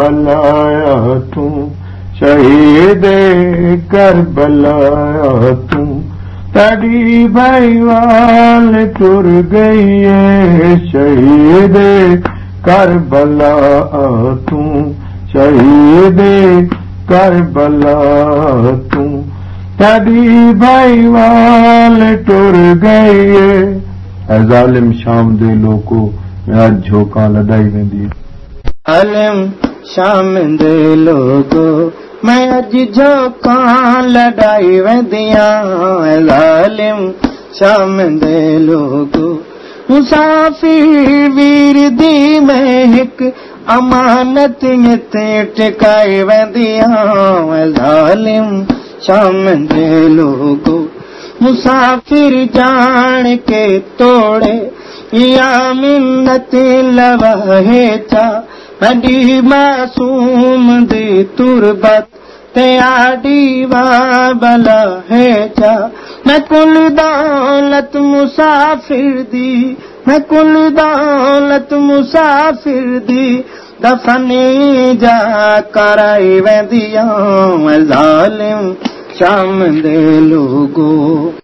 بلايا تون شهيد ڪر بلايا تون. تڏهن ڀئيوال تر گئي شهيد ڪر بلا تون. شهيد ڪر بلا تون. تڏهن ڀئيوال تر گئي ظالم شام دي لوڪو اڄ جهوڪا لڏائي ويندي. ظالم شام دي لوڪو مين اڄ جهوڪا لڏائي ويندي آهيان ظالم شام دي لوڪو مسافر وير دي ۾ هڪ امانت هتي ٽڪائي ظالم شام دي لوڪو مسافر جان ڪي توڙي چا اڏي معصوم دي تربت تي آڊي وا بلا هي چا مين ڪل دولت مسافر دي مين ڪل دولت مسافر دي دفني جا ڪرائي ويندي ظالم شام دي لوگو